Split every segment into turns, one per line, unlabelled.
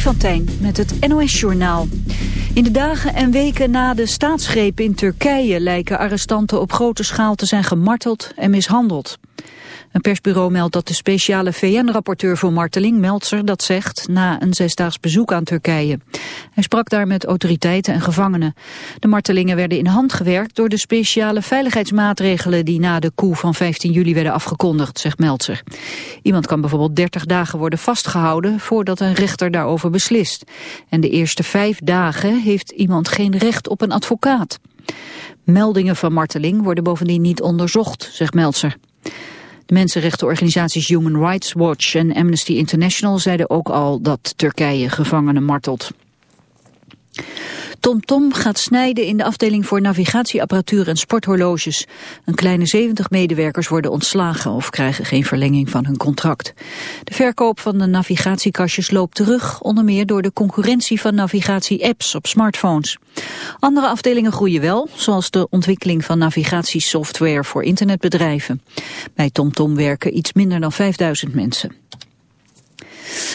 Freddy met het NOS-journaal. In de dagen en weken na de staatsgreep in Turkije lijken arrestanten op grote schaal te zijn gemarteld en mishandeld. Een persbureau meldt dat de speciale VN-rapporteur voor marteling, Meltzer, dat zegt na een zesdaags bezoek aan Turkije. Hij sprak daar met autoriteiten en gevangenen. De martelingen werden in hand gewerkt door de speciale veiligheidsmaatregelen die na de coup van 15 juli werden afgekondigd, zegt Meltzer. Iemand kan bijvoorbeeld 30 dagen worden vastgehouden voordat een rechter daarover beslist. En de eerste vijf dagen heeft iemand geen recht op een advocaat. Meldingen van marteling worden bovendien niet onderzocht, zegt Meltzer. Mensenrechtenorganisaties Human Rights Watch en Amnesty International zeiden ook al dat Turkije gevangenen martelt. TomTom Tom gaat snijden in de afdeling voor navigatieapparatuur en sporthorloges. Een kleine 70 medewerkers worden ontslagen of krijgen geen verlenging van hun contract. De verkoop van de navigatiekastjes loopt terug, onder meer door de concurrentie van navigatie-apps op smartphones. Andere afdelingen groeien wel, zoals de ontwikkeling van navigatiesoftware voor internetbedrijven. Bij TomTom werken iets minder dan 5000 mensen.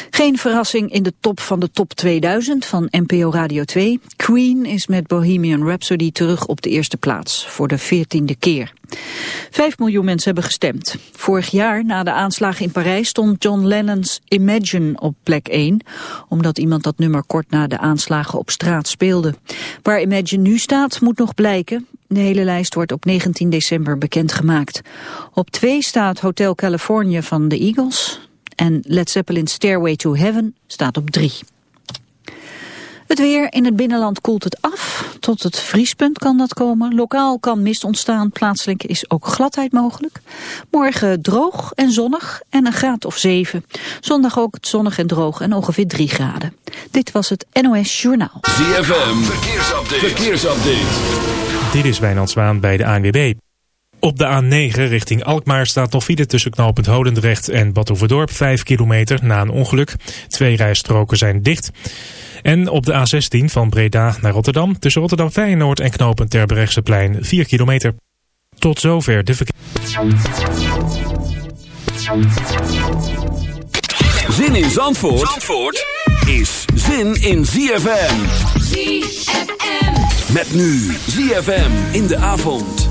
Geen verrassing in de top van de top 2000 van NPO Radio 2. Queen is met Bohemian Rhapsody terug op de eerste plaats, voor de veertiende keer. Vijf miljoen mensen hebben gestemd. Vorig jaar, na de aanslagen in Parijs, stond John Lennon's Imagine op plek 1, omdat iemand dat nummer kort na de aanslagen op straat speelde. Waar Imagine nu staat, moet nog blijken. De hele lijst wordt op 19 december bekendgemaakt. Op 2 staat Hotel California van de Eagles. En Led Zeppelin's Stairway to Heaven staat op 3. Het weer in het binnenland koelt het af. Tot het vriespunt kan dat komen. Lokaal kan mist ontstaan. Plaatselijk is ook gladheid mogelijk. Morgen droog en zonnig en een graad of 7. Zondag ook zonnig en droog en ongeveer 3 graden. Dit was het NOS Journaal.
ZFM, verkeersupdate. verkeersupdate.
Dit is Wijnand Zwaan bij de ANWB. Op de A9 richting Alkmaar staat nog file tussen knooppunt Hodendrecht en Badhoevedorp. 5 kilometer na een ongeluk. Twee rijstroken zijn dicht. En op de A16 van Breda naar Rotterdam tussen Rotterdam Feyenoord en knooppunt Terbrechtseplein 4 kilometer. Tot zover de verkeer.
Zin in Zandvoort, Zandvoort is zin in ZFM.
ZFM.
Met nu ZFM in de avond.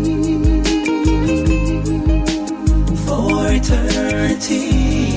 eternity.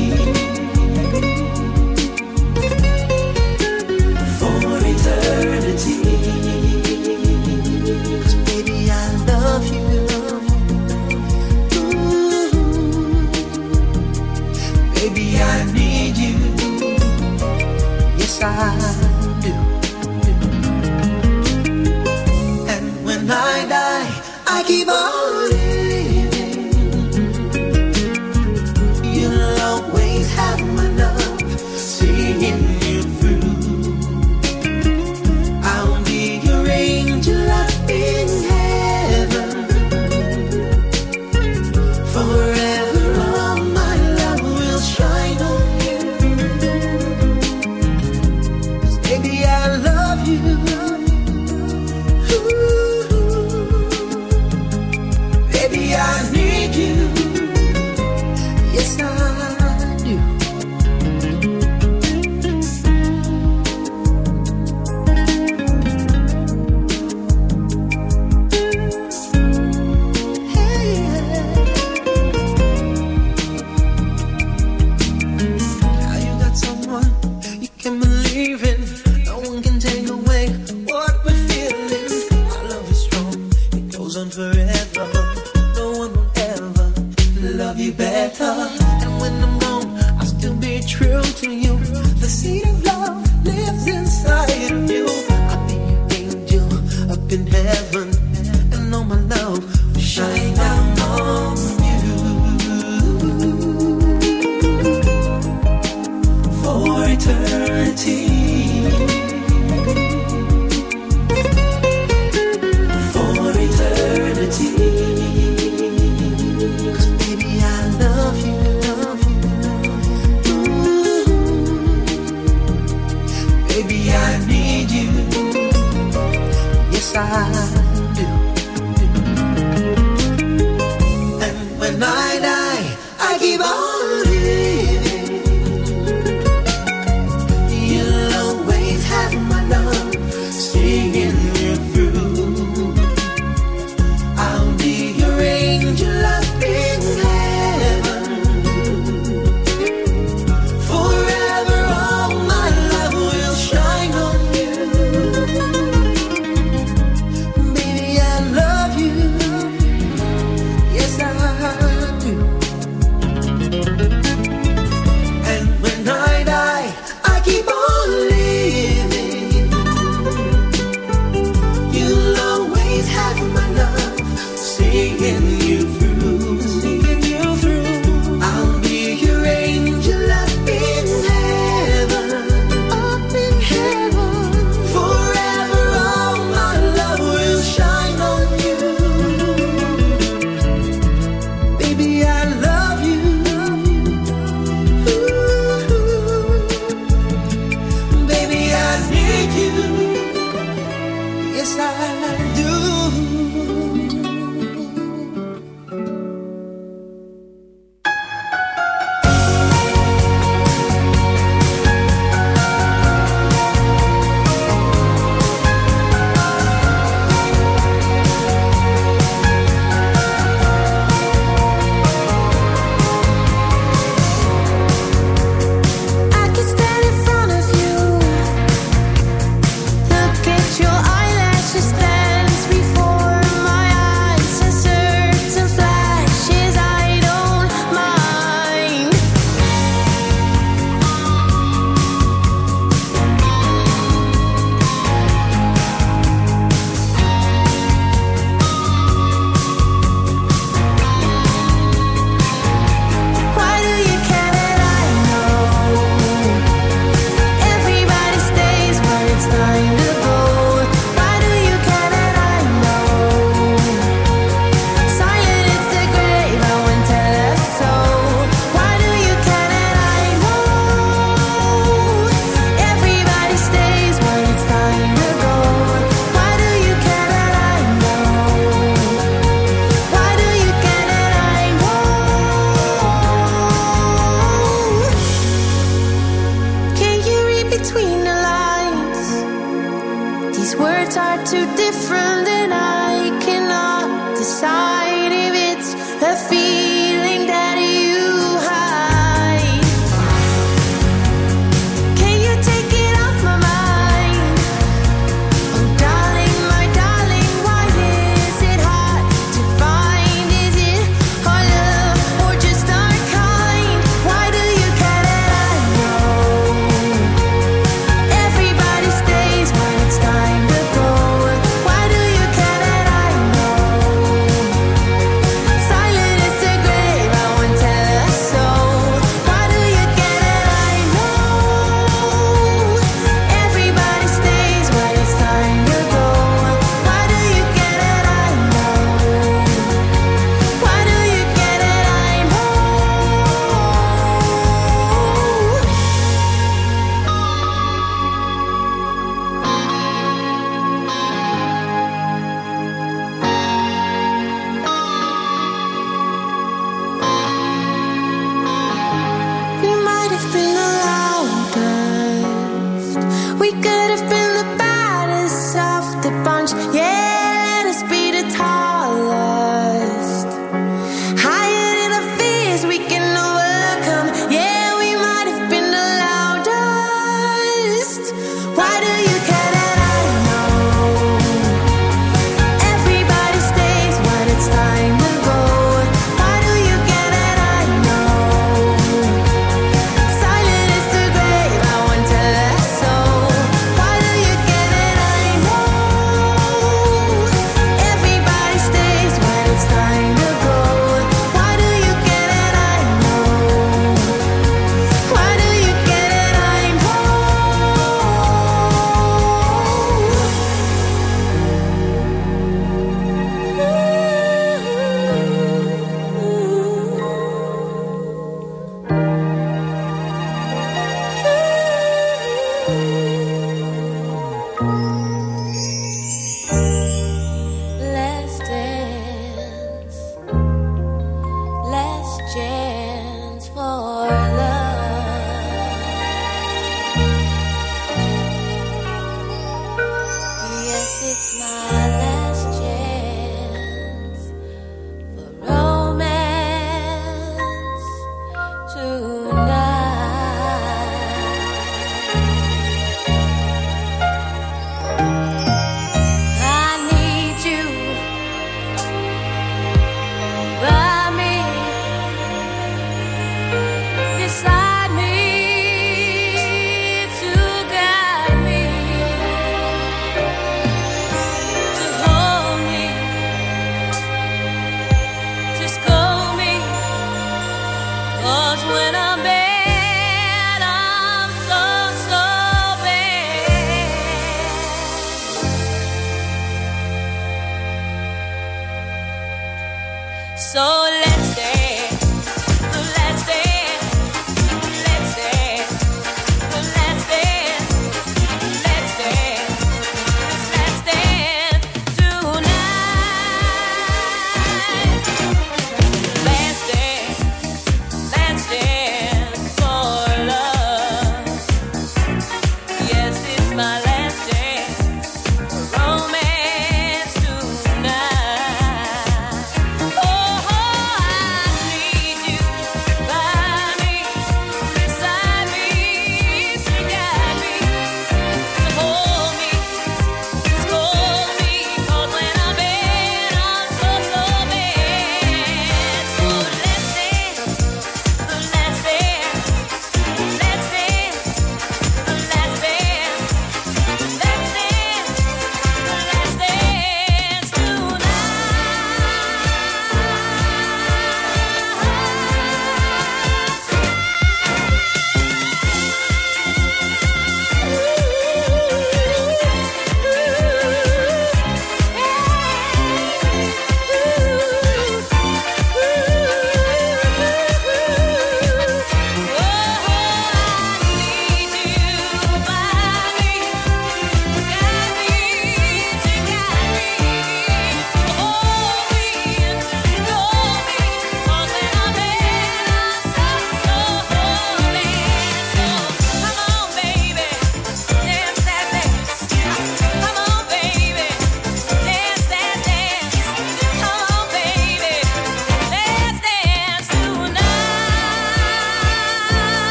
撒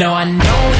No, I know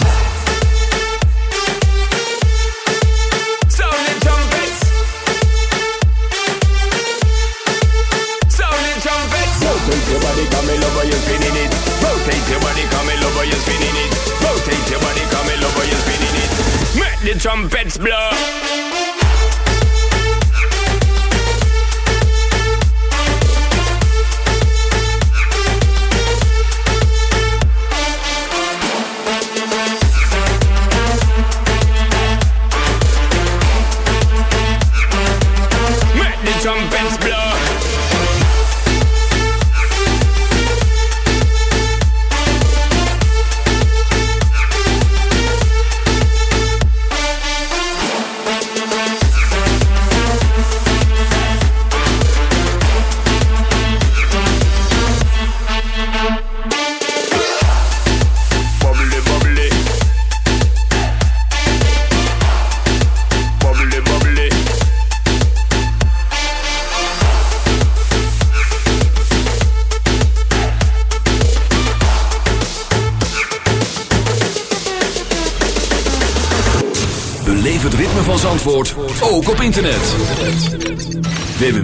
Trumpets blow.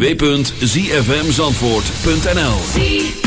www.zfmzandvoort.nl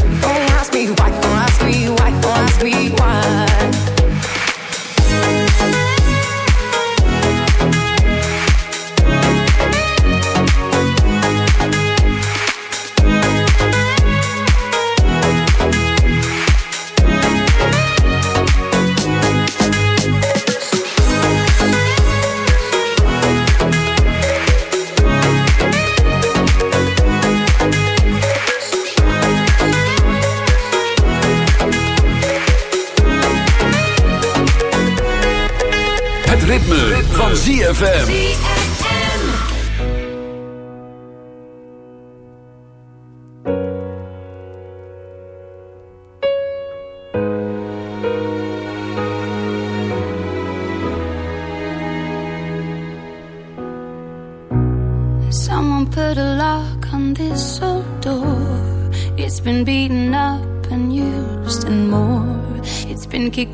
ZFM.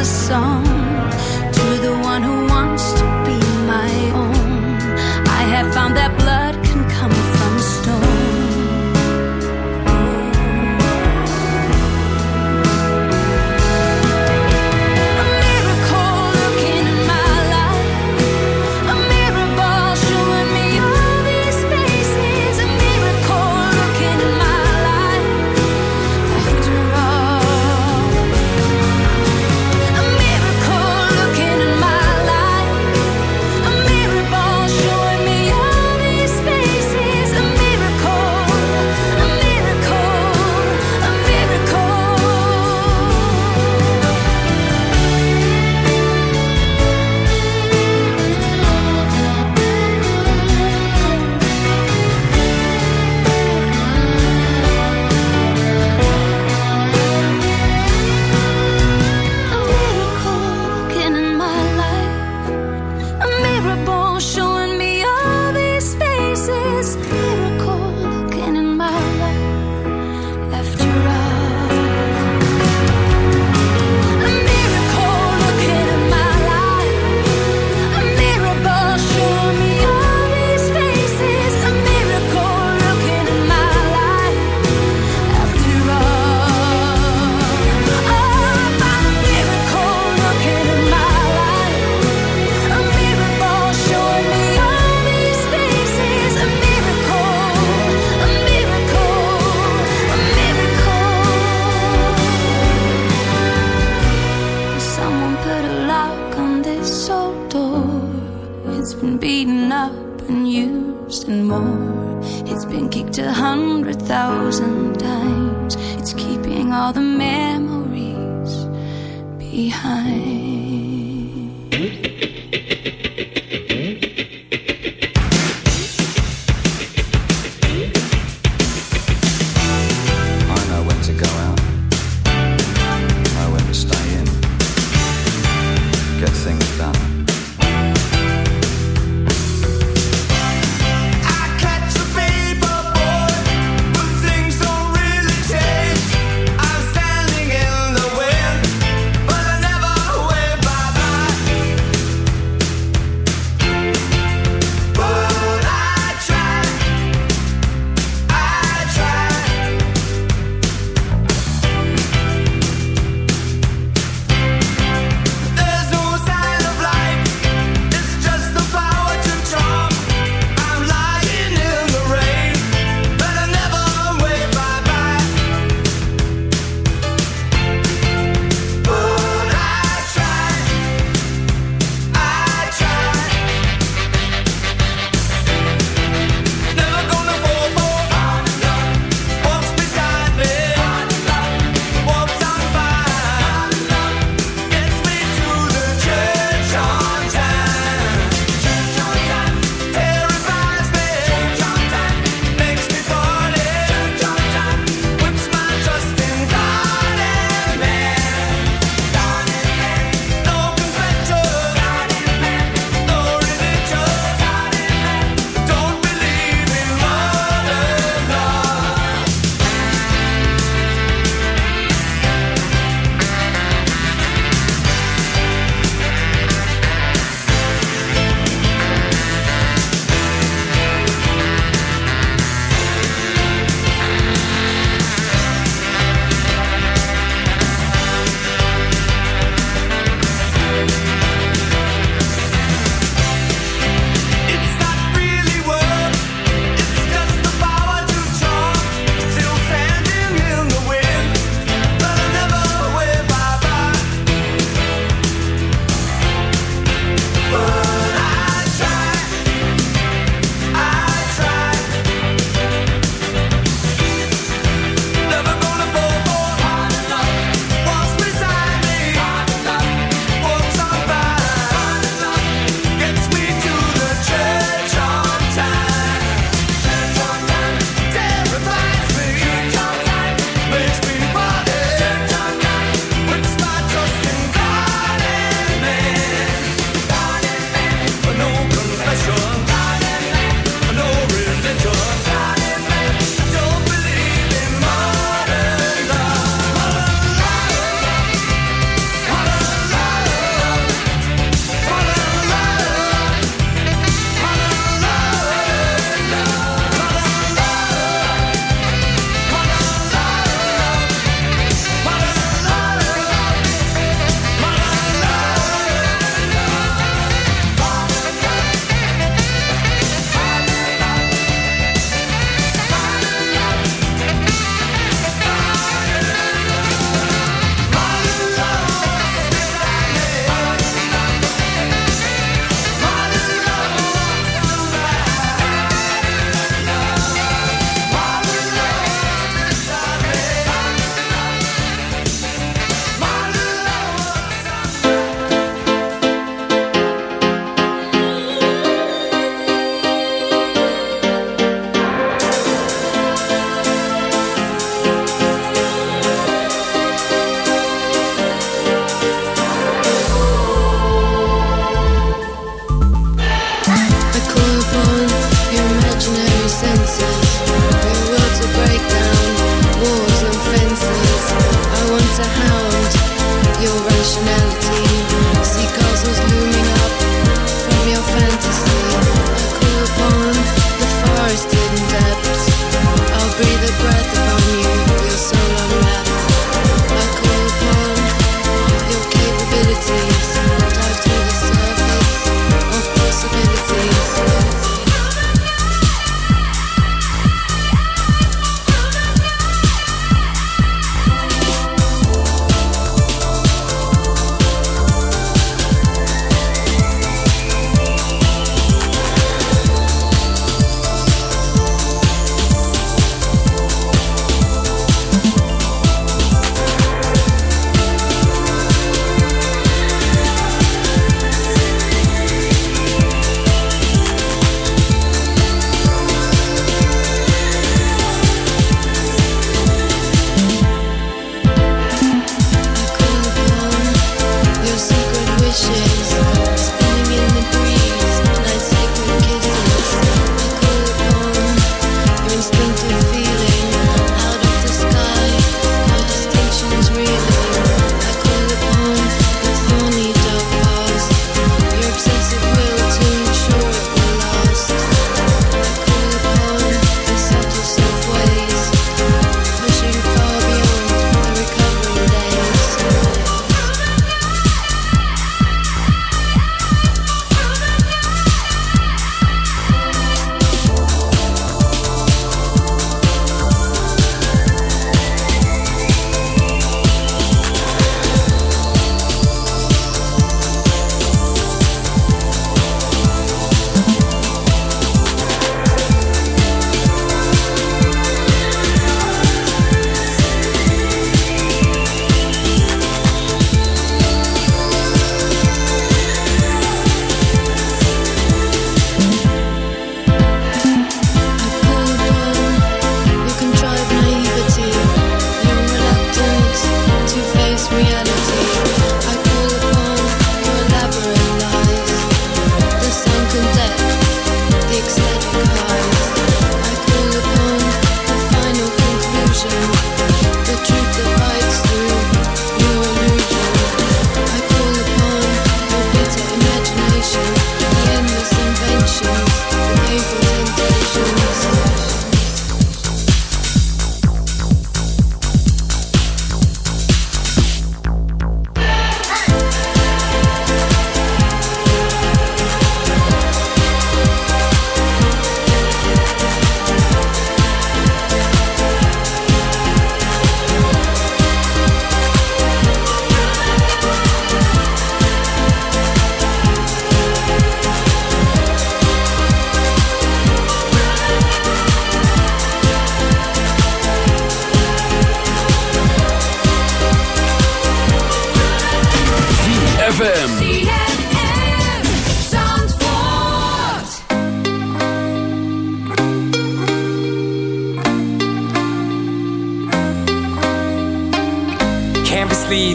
a
song. beaten up and used and more. It's been kicked a hundred thousand times. It's keeping all the memories behind.